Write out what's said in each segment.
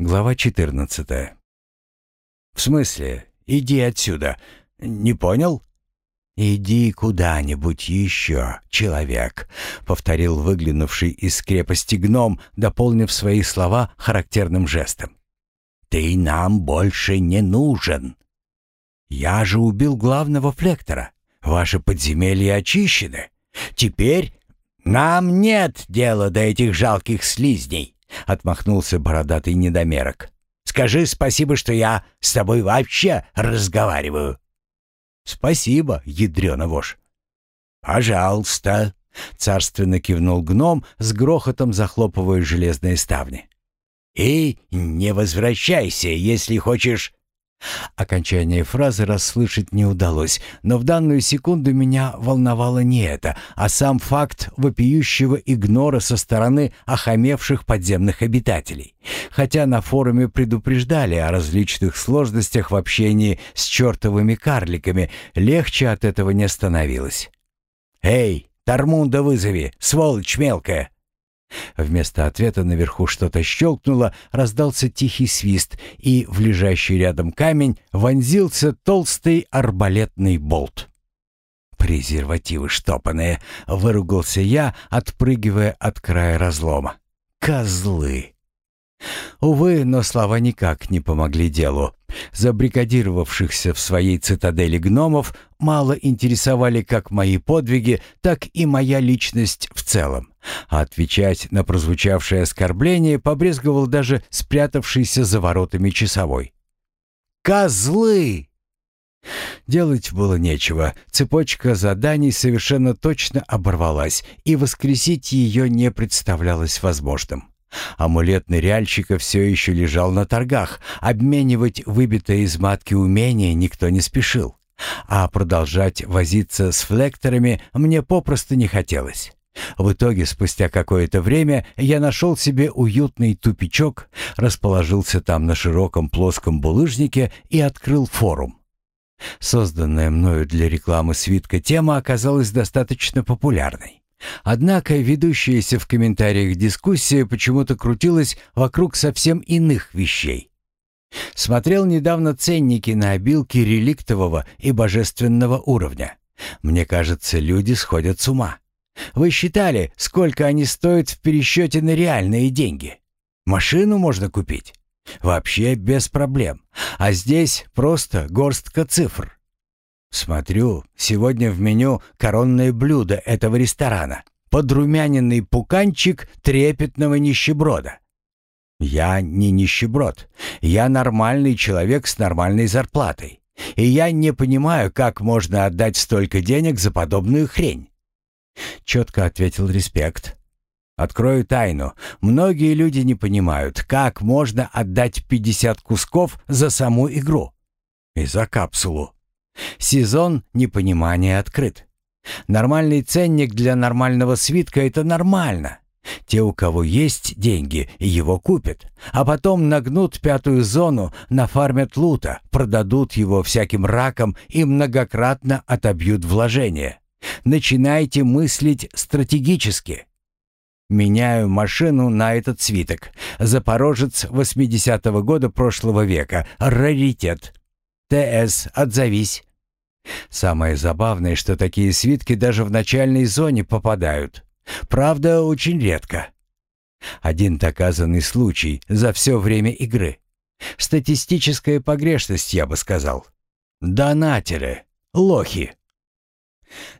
Глава 14. В смысле? Иди отсюда. Не понял? «Иди куда-нибудь еще, человек», — повторил выглянувший из крепости гном, дополнив свои слова характерным жестом. «Ты нам больше не нужен. Я же убил главного флектора. Ваши подземелья очищены. Теперь нам нет дела до этих жалких слизней», — отмахнулся бородатый недомерок. «Скажи спасибо, что я с тобой вообще разговариваю». «Спасибо, ядрёна вошь». «Пожалуйста», — царственно кивнул гном, с грохотом захлопывая железные ставни. «И не возвращайся, если хочешь Окончание фразы расслышать не удалось, но в данную секунду меня волновало не это, а сам факт вопиющего игнора со стороны охамевших подземных обитателей. Хотя на форуме предупреждали о различных сложностях в общении с чертовыми карликами, легче от этого не становилось. «Эй, Тормунда вызови, сволочь мелкая!» Вместо ответа наверху что-то щелкнуло, раздался тихий свист, и в лежащий рядом камень вонзился толстый арбалетный болт. «Презервативы штопанные!» — выругался я, отпрыгивая от края разлома. «Козлы!» Увы, но слова никак не помогли делу. Забрикадировавшихся в своей цитадели гномов мало интересовали как мои подвиги, так и моя личность в целом. А отвечать на прозвучавшее оскорбление побрезговал даже спрятавшийся за воротами часовой. «Козлы!» Делать было нечего. Цепочка заданий совершенно точно оборвалась, и воскресить ее не представлялось возможным. Амулет ныряльщика все еще лежал на торгах. Обменивать выбитое из матки умение никто не спешил. А продолжать возиться с флекторами мне попросту не хотелось. В итоге, спустя какое-то время, я нашел себе уютный тупичок, расположился там на широком плоском булыжнике и открыл форум. Созданная мною для рекламы свитка тема оказалась достаточно популярной. Однако ведущаяся в комментариях дискуссия почему-то крутилась вокруг совсем иных вещей. Смотрел недавно ценники на обилки реликтового и божественного уровня. Мне кажется, люди сходят с ума. Вы считали, сколько они стоят в пересчете на реальные деньги? Машину можно купить? Вообще без проблем. А здесь просто горстка цифр. Смотрю, сегодня в меню коронное блюдо этого ресторана. Подрумяненный пуканчик трепетного нищеброда. Я не нищеброд. Я нормальный человек с нормальной зарплатой. И я не понимаю, как можно отдать столько денег за подобную хрень. Четко ответил респект. Открою тайну. Многие люди не понимают, как можно отдать 50 кусков за саму игру. И за капсулу. Сезон непонимания открыт. Нормальный ценник для нормального свитка — это нормально. Те, у кого есть деньги, его купят, а потом нагнут пятую зону, нафармят лута, продадут его всяким ракам и многократно отобьют вложения. Начинайте мыслить стратегически. Меняю машину на этот свиток. Запорожец 80-го года прошлого века. Раритет. ТС, отзовись. Самое забавное, что такие свитки даже в начальной зоне попадают. Правда, очень редко. Один доказанный случай за все время игры. Статистическая погрешность, я бы сказал. Донатеры. Лохи.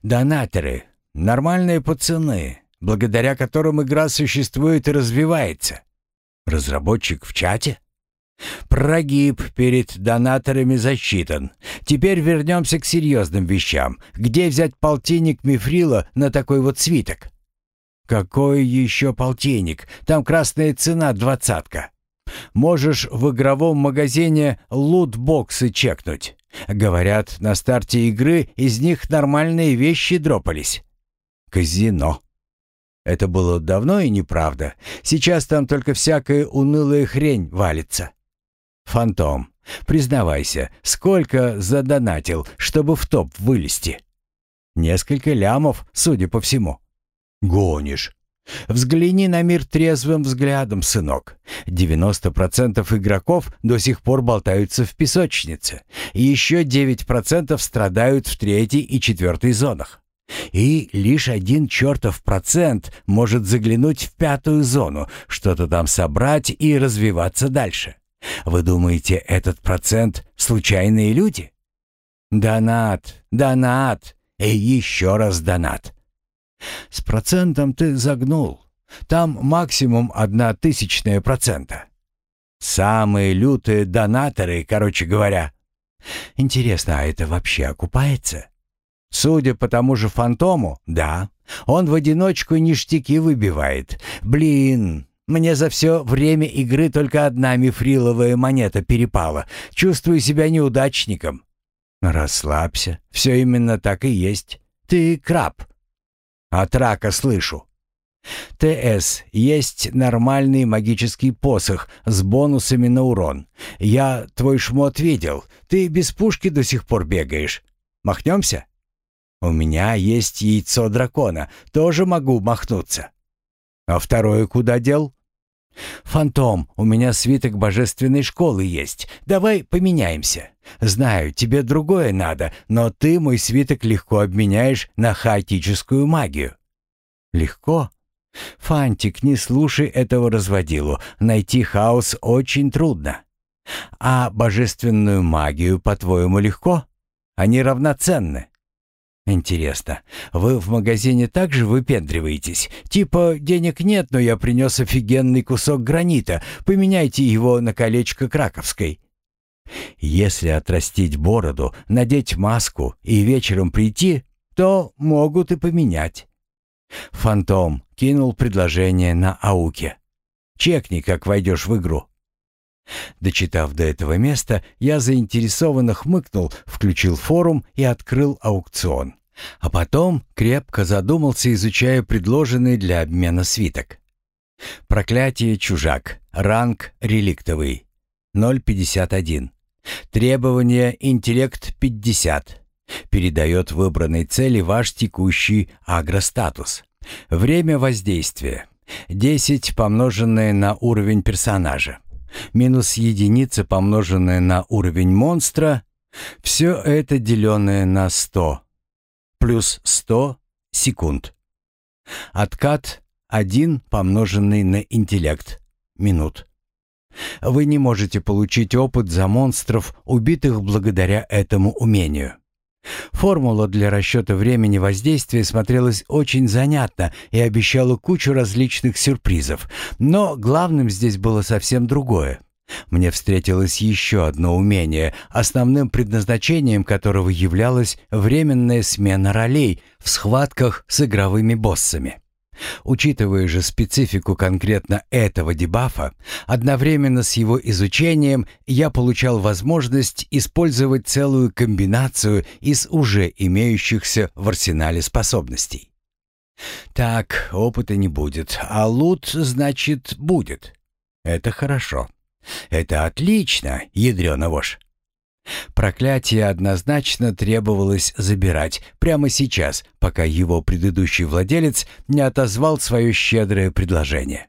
Донатеры. Нормальные пацаны, благодаря которым игра существует и развивается. Разработчик в чате? Прогиб перед донаторами засчитан. Теперь вернемся к серьезным вещам. Где взять полтинник мифрила на такой вот свиток? Какой еще полтинник? Там красная цена двадцатка. Можешь в игровом магазине лутбоксы чекнуть. Говорят, на старте игры из них нормальные вещи дропались. Казино. Это было давно и неправда. Сейчас там только всякая унылая хрень валится. «Фантом, признавайся, сколько задонатил, чтобы в топ вылезти?» «Несколько лямов, судя по всему». «Гонишь. Взгляни на мир трезвым взглядом, сынок. 90% игроков до сих пор болтаются в песочнице, и еще 9% страдают в третьей и четвертой зонах. И лишь один чертов процент может заглянуть в пятую зону, что-то там собрать и развиваться дальше. Вы думаете, этот процент — случайные люди? Донат, донат и еще раз донат. С процентом ты загнул. Там максимум одна тысячная процента. Самые лютые донаторы, короче говоря. Интересно, а это вообще окупается? Судя по тому же фантому, да. Он в одиночку ништяки выбивает. Блин, мне за все время игры только одна мифриловая монета перепала. Чувствую себя неудачником. Расслабься. Все именно так и есть. Ты краб. От рака слышу. ТС есть нормальный магический посох с бонусами на урон. Я твой шмот видел. Ты без пушки до сих пор бегаешь. Махнемся? У меня есть яйцо дракона. Тоже могу махнуться. А второе куда дел? «Фантом, у меня свиток божественной школы есть. Давай поменяемся. Знаю, тебе другое надо, но ты мой свиток легко обменяешь на хаотическую магию». «Легко?» «Фантик, не слушай этого разводилу. Найти хаос очень трудно. А божественную магию, по-твоему, легко? Они равноценны». «Интересно, вы в магазине также выпендриваетесь? Типа, денег нет, но я принес офигенный кусок гранита, поменяйте его на колечко краковской». Если отрастить бороду, надеть маску и вечером прийти, то могут и поменять. Фантом кинул предложение на Ауке. «Чекни, как войдешь в игру». Дочитав до этого места, я заинтересованно хмыкнул, включил форум и открыл аукцион. А потом крепко задумался, изучая предложенный для обмена свиток. Проклятие чужак. Ранг реликтовый. 0.51. Требование интеллект 50. Передает выбранной цели ваш текущий агростатус. Время воздействия. 10 помноженное на уровень персонажа. Минус единица помноженное на уровень монстра. Все это деленное на 100 плюс 100 секунд. Откат 1 помноженный на интеллект минут. Вы не можете получить опыт за монстров, убитых благодаря этому умению. Формула для расчета времени воздействия смотрелась очень занятно и обещала кучу различных сюрпризов, но главным здесь было совсем другое. Мне встретилось еще одно умение, основным предназначением которого являлась временная смена ролей в схватках с игровыми боссами. Учитывая же специфику конкретно этого дебафа, одновременно с его изучением я получал возможность использовать целую комбинацию из уже имеющихся в арсенале способностей. Так, опыта не будет, а лут, значит, будет. Это хорошо. Это отлично, ядрёна вошь. Проклятие однозначно требовалось забирать прямо сейчас, пока его предыдущий владелец не отозвал свое щедрое предложение.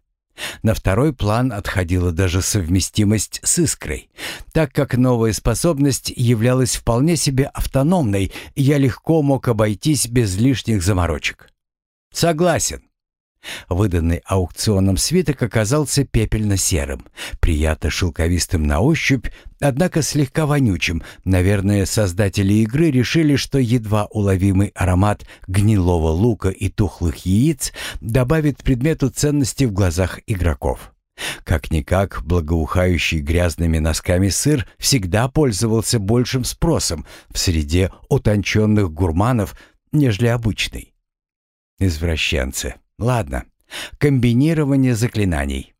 На второй план отходила даже совместимость с искрой. Так как новая способность являлась вполне себе автономной, я легко мог обойтись без лишних заморочек. Согласен. Выданный аукционом свиток оказался пепельно-серым, приятно шелковистым на ощупь, однако слегка вонючим. Наверное, создатели игры решили, что едва уловимый аромат гнилого лука и тухлых яиц добавит предмету ценности в глазах игроков. Как-никак, благоухающий грязными носками сыр всегда пользовался большим спросом в среде утонченных гурманов, нежели обычный. Извращенцы. Ладно, комбинирование заклинаний.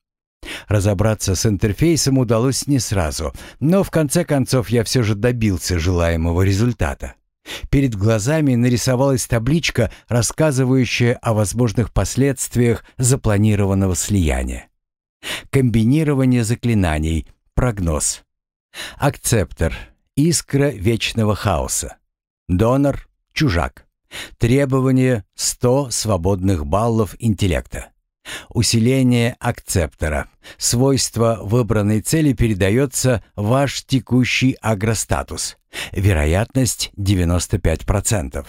Разобраться с интерфейсом удалось не сразу, но в конце концов я все же добился желаемого результата. Перед глазами нарисовалась табличка, рассказывающая о возможных последствиях запланированного слияния. Комбинирование заклинаний. Прогноз. Акцептор. Искра вечного хаоса. Донор. Чужак. Требование 100 свободных баллов интеллекта. Усиление акцептора. Свойство выбранной цели передается ваш текущий агростатус. Вероятность 95%.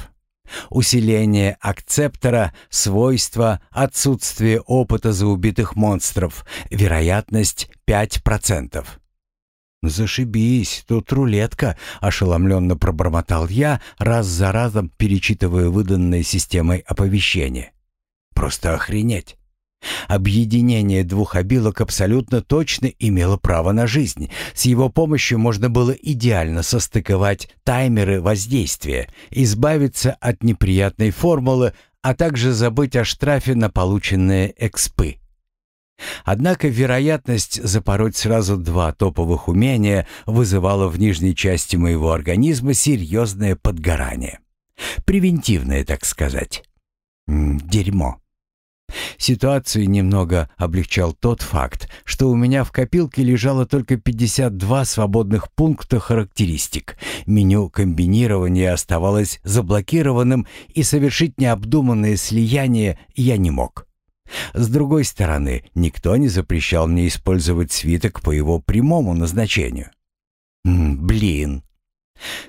Усиление акцептора, свойство, отсутствие опыта за убитых монстров, вероятность 5%. «Зашибись, тут рулетка», — ошеломленно пробормотал я, раз за разом перечитывая выданные системой оповещения. «Просто охренеть! Объединение двух обилок абсолютно точно имело право на жизнь. С его помощью можно было идеально состыковать таймеры воздействия, избавиться от неприятной формулы, а также забыть о штрафе на полученные экспы. Однако вероятность запороть сразу два топовых умения вызывала в нижней части моего организма серьезное подгорание. Превентивное, так сказать. Дерьмо. Ситуацию немного облегчал тот факт, что у меня в копилке лежало только 52 свободных пункта характеристик. Меню комбинирования оставалось заблокированным, и совершить необдуманное слияние я не мог. С другой стороны, никто не запрещал мне использовать свиток по его прямому назначению. Блин,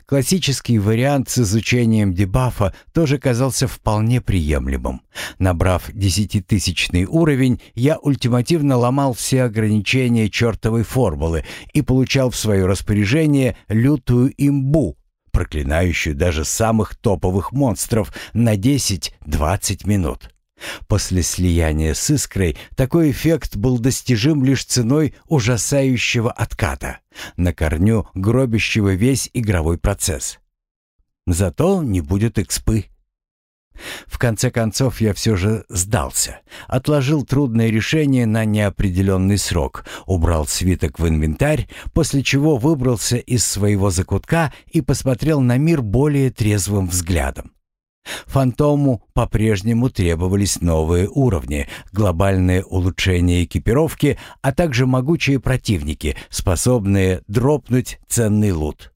Классический вариант с изучением дебафа тоже казался вполне приемлемым. Набрав десятитысячный уровень, я ультимативно ломал все ограничения чертовой формулы и получал в свое распоряжение лютую имбу, проклинающую даже самых топовых монстров на 10-20 минут. После слияния с искрой такой эффект был достижим лишь ценой ужасающего отката, на корню гробящего весь игровой процесс. Зато не будет экспы. В конце концов я все же сдался, отложил трудное решение на неопределенный срок, убрал свиток в инвентарь, после чего выбрался из своего закутка и посмотрел на мир более трезвым взглядом. Фантому по-прежнему требовались новые уровни, глобальное улучшение экипировки, а также могучие противники, способные дропнуть ценный лут.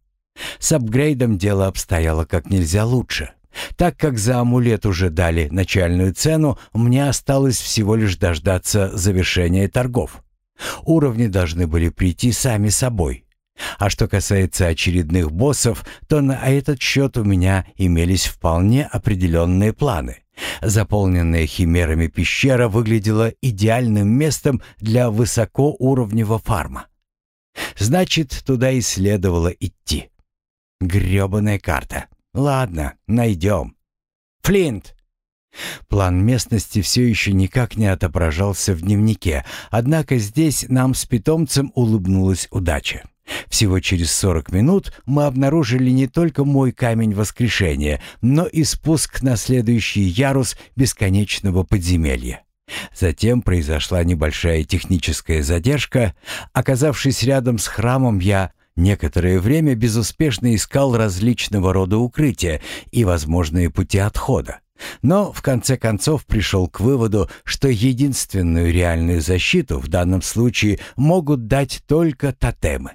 С апгрейдом дело обстояло как нельзя лучше. Так как за амулет уже дали начальную цену, мне осталось всего лишь дождаться завершения торгов. Уровни должны были прийти сами собой. А что касается очередных боссов, то на этот счет у меня имелись вполне определенные планы. Заполненная химерами пещера выглядела идеальным местом для высокоуровневого фарма. Значит, туда и следовало идти. Грёбаная карта. Ладно, найдем. Флинт! План местности все еще никак не отображался в дневнике, однако здесь нам с питомцем улыбнулась удача. Всего через 40 минут мы обнаружили не только мой камень воскрешения, но и спуск на следующий ярус бесконечного подземелья. Затем произошла небольшая техническая задержка. Оказавшись рядом с храмом, я некоторое время безуспешно искал различного рода укрытия и возможные пути отхода. Но в конце концов пришел к выводу, что единственную реальную защиту в данном случае могут дать только тотемы.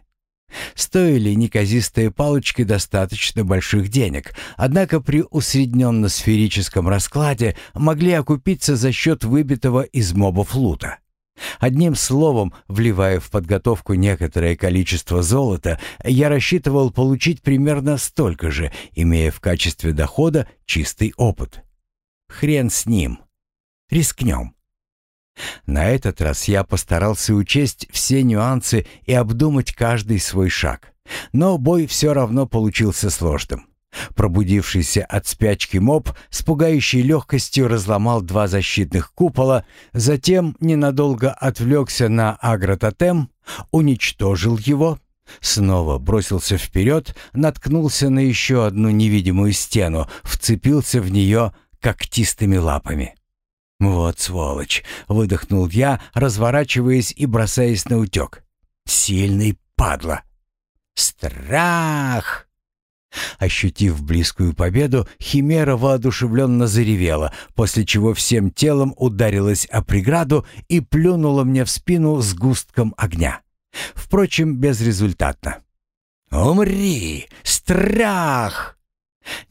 Стоили неказистые палочки достаточно больших денег, однако при усредненно-сферическом раскладе могли окупиться за счет выбитого из мобов лута. Одним словом, вливая в подготовку некоторое количество золота, я рассчитывал получить примерно столько же, имея в качестве дохода чистый опыт. Хрен с ним. Рискнем. На этот раз я постарался учесть все нюансы и обдумать каждый свой шаг. Но бой все равно получился сложным. Пробудившийся от спячки моб с пугающей легкостью разломал два защитных купола, затем ненадолго отвлекся на агрототем, уничтожил его, снова бросился вперед, наткнулся на еще одну невидимую стену, вцепился в нее когтистыми лапами. «Вот сволочь!» — выдохнул я, разворачиваясь и бросаясь на утек. «Сильный падла!» «Страх!» Ощутив близкую победу, Химера воодушевленно заревела, после чего всем телом ударилась о преграду и плюнула мне в спину с густком огня. Впрочем, безрезультатно. «Умри! Страх!»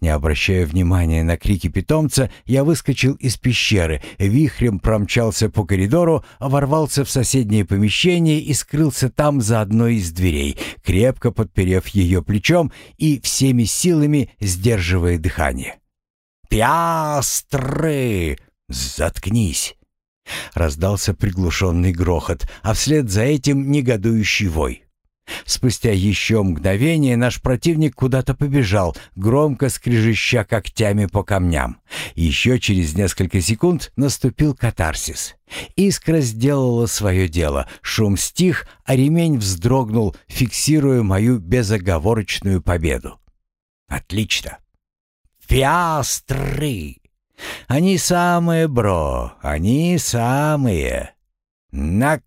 Не обращая внимания на крики питомца, я выскочил из пещеры, вихрем промчался по коридору, ворвался в соседнее помещение и скрылся там за одной из дверей, крепко подперев ее плечом и всеми силами сдерживая дыхание. «Пиастры! Заткнись!» Раздался приглушенный грохот, а вслед за этим негодующий вой. Спустя еще мгновение наш противник куда-то побежал, громко скрежеща когтями по камням. Еще через несколько секунд наступил катарсис. Искра сделала свое дело, шум стих, а ремень вздрогнул, фиксируя мою безоговорочную победу. Отлично. Пиастры! Они самые, бро, они самые. Накуканим!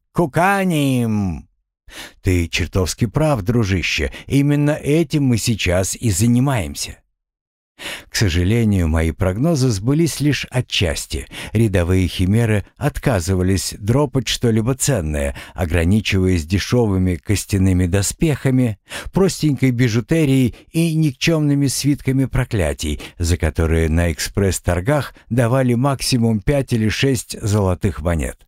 Ты чертовски прав, дружище. Именно этим мы сейчас и занимаемся. К сожалению, мои прогнозы сбылись лишь отчасти. Рядовые химеры отказывались дропать что-либо ценное, ограничиваясь дешевыми костяными доспехами, простенькой бижутерией и никчемными свитками проклятий, за которые на экспресс-торгах давали максимум пять или шесть золотых монет.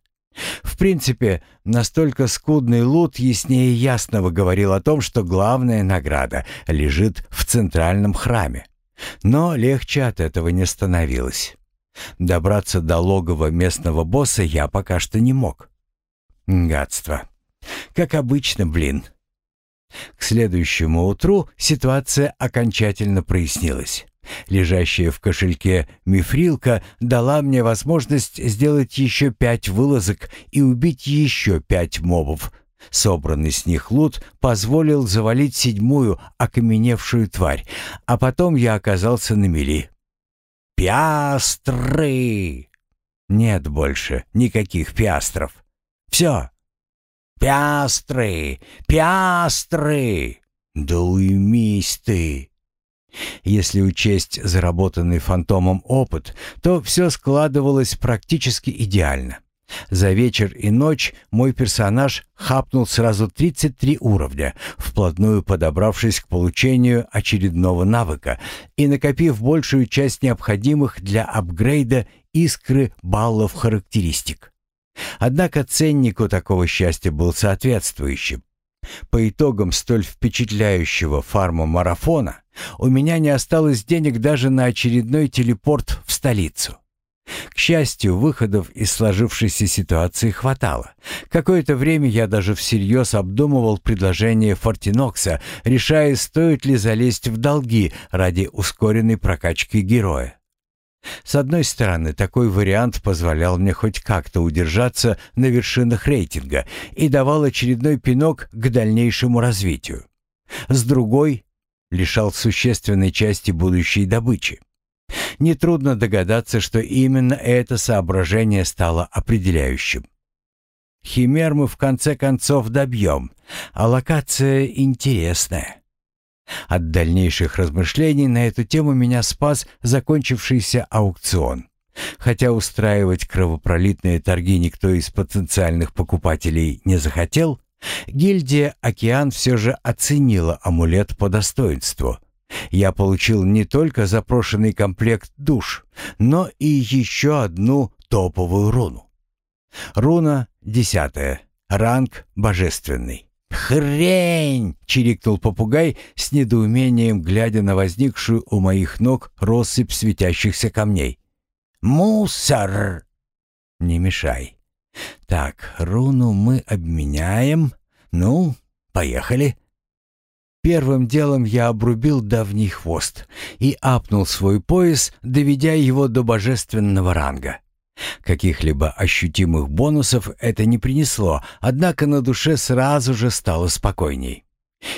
В принципе, настолько скудный лут яснее ясного говорил о том, что главная награда лежит в центральном храме. Но легче от этого не становилось. Добраться до логова местного босса я пока что не мог. Гадство. Как обычно, блин. К следующему утру ситуация окончательно прояснилась. Лежащая в кошельке мифрилка дала мне возможность сделать еще пять вылазок и убить еще пять мобов. Собранный с них лут позволил завалить седьмую окаменевшую тварь, а потом я оказался на мели. «Пиастры!» Нет больше никаких пиастров. Все. «Пиастры! Пиастры!» «Да уймись ты!» Если учесть заработанный фантомом опыт, то все складывалось практически идеально. За вечер и ночь мой персонаж хапнул сразу 33 уровня, вплотную подобравшись к получению очередного навыка и накопив большую часть необходимых для апгрейда искры баллов характеристик. Однако ценнику такого счастья был соответствующим. По итогам столь впечатляющего фарма-марафона у меня не осталось денег даже на очередной телепорт в столицу. К счастью, выходов из сложившейся ситуации хватало. Какое-то время я даже всерьез обдумывал предложение Фортинокса, решая, стоит ли залезть в долги ради ускоренной прокачки героя. С одной стороны, такой вариант позволял мне хоть как-то удержаться на вершинах рейтинга и давал очередной пинок к дальнейшему развитию. С другой, лишал существенной части будущей добычи. Нетрудно догадаться, что именно это соображение стало определяющим. Химер мы в конце концов добьем, а локация интересная. От дальнейших размышлений на эту тему меня спас закончившийся аукцион. Хотя устраивать кровопролитные торги никто из потенциальных покупателей не захотел, гильдия «Океан» все же оценила амулет по достоинству. Я получил не только запрошенный комплект душ, но и еще одну топовую руну. Руна десятая, ранг божественный. «Хрень!» — чирикнул попугай с недоумением, глядя на возникшую у моих ног россыпь светящихся камней. «Мусор!» «Не мешай. Так, руну мы обменяем. Ну, поехали». Первым делом я обрубил давний хвост и апнул свой пояс, доведя его до божественного ранга. Каких-либо ощутимых бонусов это не принесло, однако на душе сразу же стало спокойней.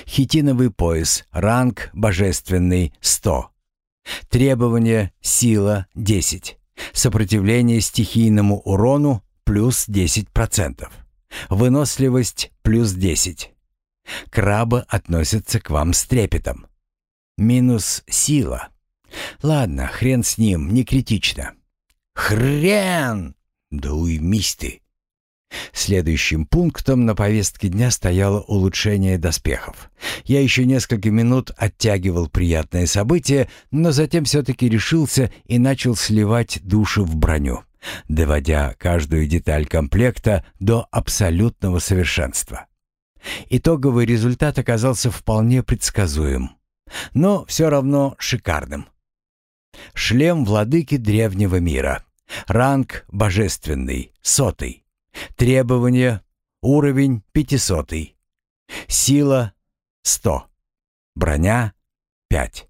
Хитиновый пояс, ранг божественный 100. Требования сила 10. Сопротивление стихийному урону плюс 10%. Выносливость плюс 10. Крабы относятся к вам с трепетом. Минус сила. Ладно, хрен с ним, не критично. «Хрен!» «Да уймись ты!» Следующим пунктом на повестке дня стояло улучшение доспехов. Я еще несколько минут оттягивал приятное событие, но затем все-таки решился и начал сливать души в броню, доводя каждую деталь комплекта до абсолютного совершенства. Итоговый результат оказался вполне предсказуем, но все равно шикарным. Шлем владыки древнего мира. Ранг божественный, сотый. Требования. Уровень пятисотый. Сила сто. Броня пять.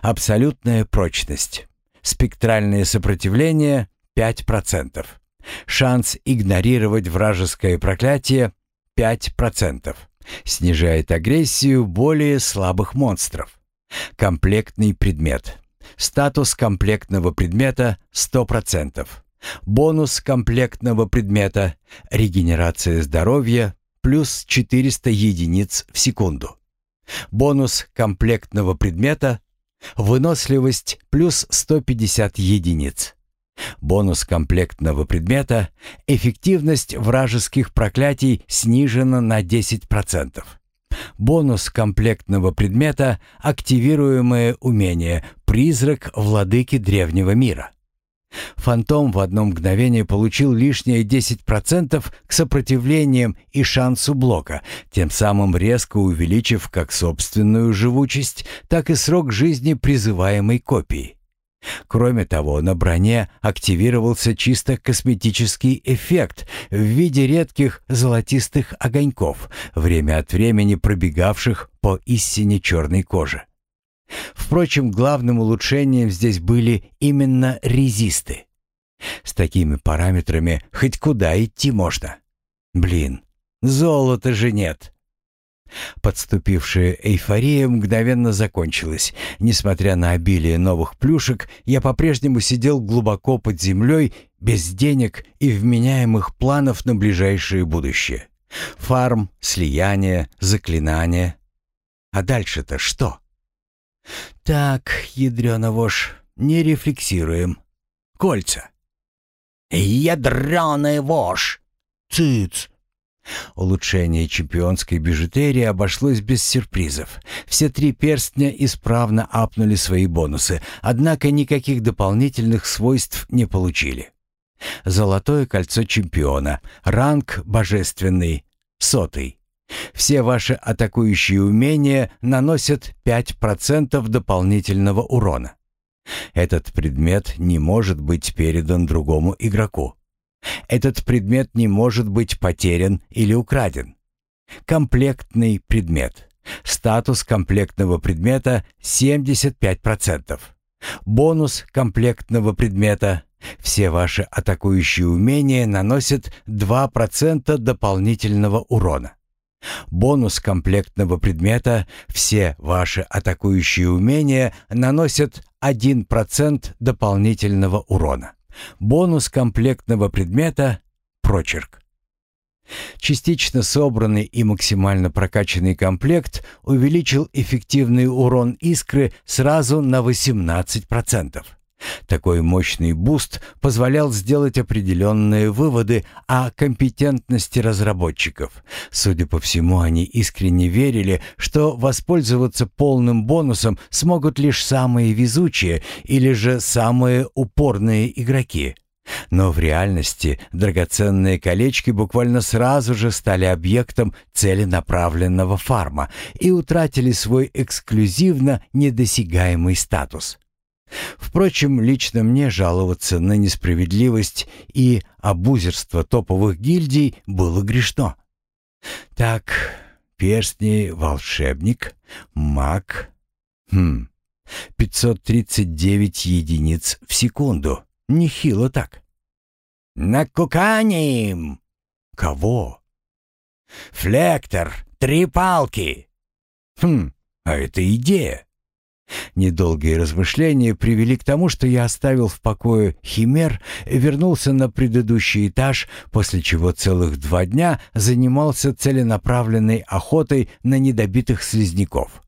Абсолютная прочность. Спектральное сопротивление пять процентов. Шанс игнорировать вражеское проклятие пять процентов. Снижает агрессию более слабых монстров. Комплектный предмет. Статус комплектного предмета сто процентов. Бонус комплектного предмета «Регенерация здоровья» плюс 400 единиц в секунду. Бонус комплектного предмета «Выносливость» плюс 150 единиц. Бонус комплектного предмета «Эффективность вражеских проклятий» снижена на 10%. Бонус комплектного предмета «Активируемое умение. Призрак владыки древнего мира». Фантом в одно мгновение получил лишние 10% к сопротивлениям и шансу блока, тем самым резко увеличив как собственную живучесть, так и срок жизни призываемой копии. Кроме того, на броне активировался чисто косметический эффект в виде редких золотистых огоньков, время от времени пробегавших по истине черной кожи. Впрочем, главным улучшением здесь были именно резисты. С такими параметрами хоть куда идти можно. Блин, золота же нет. Подступившая эйфория мгновенно закончилась. Несмотря на обилие новых плюшек, я по-прежнему сидел глубоко под землей, без денег и вменяемых планов на ближайшее будущее. Фарм, слияние, заклинание. А дальше-то что? Так, ядрёна не рефлексируем. Кольца. Ядрёная вошь! Цыц! Улучшение чемпионской бижутерии обошлось без сюрпризов. Все три перстня исправно апнули свои бонусы, однако никаких дополнительных свойств не получили. Золотое кольцо чемпиона, ранг божественный, сотый. Все ваши атакующие умения наносят 5% дополнительного урона. Этот предмет не может быть передан другому игроку. Этот предмет не может быть потерян или украден. Комплектный предмет. Статус комплектного предмета 75%. Бонус комплектного предмета. Все ваши атакующие умения наносят 2% дополнительного урона. Бонус комплектного предмета «Все ваши атакующие умения наносят 1% дополнительного урона». Бонус комплектного предмета «Прочерк». Частично собранный и максимально прокачанный комплект увеличил эффективный урон искры сразу на 18%. Такой мощный буст позволял сделать определенные выводы о компетентности разработчиков. Судя по всему, они искренне верили, что воспользоваться полным бонусом смогут лишь самые везучие или же самые упорные игроки. Но в реальности драгоценные колечки буквально сразу же стали объектом целенаправленного фарма и утратили свой эксклюзивно недосягаемый статус. Впрочем, лично мне жаловаться на несправедливость и обузерство топовых гильдий было грешно. Так, перстни, волшебник, маг. Хм, 539 единиц в секунду. Нехило так. «Накуканим!» «Кого?» «Флектор! Три палки!» «Хм, а это идея!» Недолгие размышления привели к тому, что я оставил в покое химер вернулся на предыдущий этаж, после чего целых два дня занимался целенаправленной охотой на недобитых слизняков.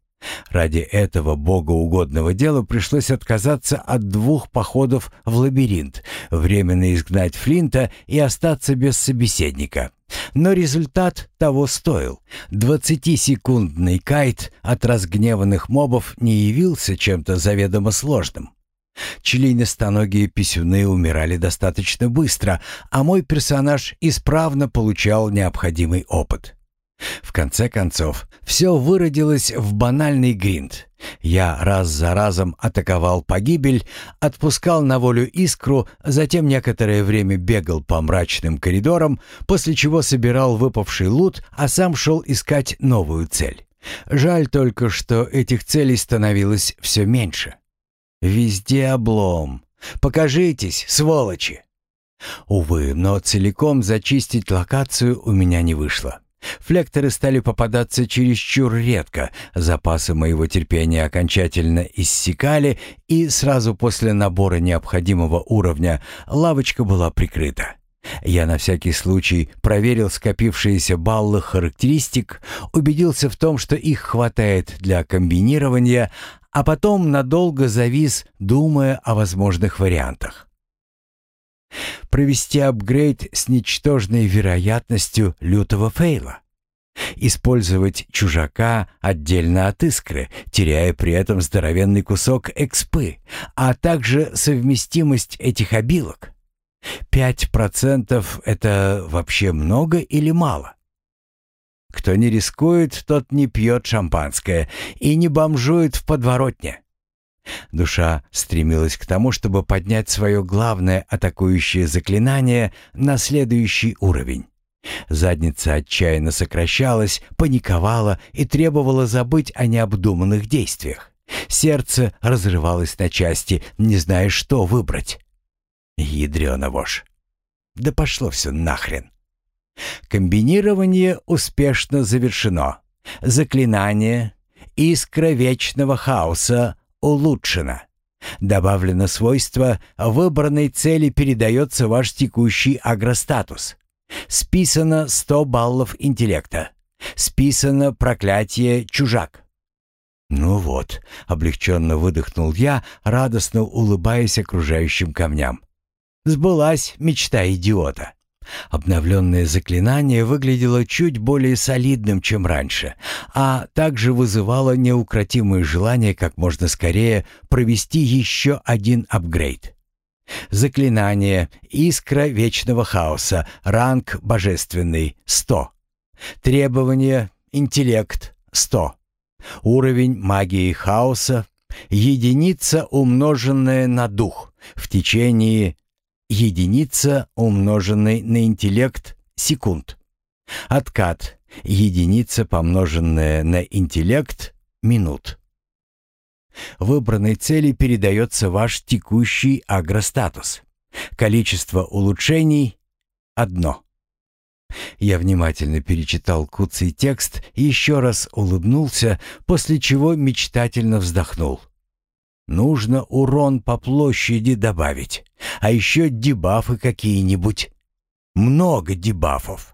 Ради этого богоугодного дела пришлось отказаться от двух походов в лабиринт, временно изгнать Флинта и остаться без собеседника. Но результат того стоил. Двадцатисекундный кайт от разгневанных мобов не явился чем-то заведомо сложным. Членистоногие писюны умирали достаточно быстро, а мой персонаж исправно получал необходимый опыт. В конце концов, все выродилось в банальный гринд. Я раз за разом атаковал погибель, отпускал на волю искру, затем некоторое время бегал по мрачным коридорам, после чего собирал выпавший лут, а сам шел искать новую цель. Жаль только, что этих целей становилось все меньше. Везде облом. Покажитесь, сволочи! Увы, но целиком зачистить локацию у меня не вышло. Флекторы стали попадаться чересчур редко, запасы моего терпения окончательно иссякали, и сразу после набора необходимого уровня лавочка была прикрыта. Я на всякий случай проверил скопившиеся баллы характеристик, убедился в том, что их хватает для комбинирования, а потом надолго завис, думая о возможных вариантах провести апгрейд с ничтожной вероятностью лютого фейла. Использовать чужака отдельно от искры, теряя при этом здоровенный кусок экспы, а также совместимость этих обилок. Пять процентов — это вообще много или мало? Кто не рискует, тот не пьет шампанское и не бомжует в подворотне. Душа стремилась к тому, чтобы поднять свое главное атакующее заклинание на следующий уровень. Задница отчаянно сокращалась, паниковала и требовала забыть о необдуманных действиях. Сердце разрывалось на части, не зная, что выбрать. Ядрёна вошь. Да пошло все нахрен. Комбинирование успешно завершено. Заклинание «Искра вечного хаоса» улучшено. Добавлено свойство выбранной цели передается ваш текущий агростатус. Списано 100 баллов интеллекта. Списано проклятие чужак. «Ну вот», — облегченно выдохнул я, радостно улыбаясь окружающим камням. «Сбылась мечта идиота». Обновленное заклинание выглядело чуть более солидным, чем раньше, а также вызывало неукротимое желание как можно скорее провести еще один апгрейд. Заклинание «Искра Вечного Хаоса», ранг «Божественный» — 100. Требование «Интеллект» — 100. Уровень магии хаоса — единица, умноженная на дух, в течение единица, умноженный на интеллект, секунд. Откат — единица, помноженная на интеллект, минут. Выбранной цели передается ваш текущий агростатус. Количество улучшений — одно. Я внимательно перечитал куцый текст и еще раз улыбнулся, после чего мечтательно вздохнул. Нужно урон по площади добавить. А еще дебафы какие-нибудь. Много дебафов.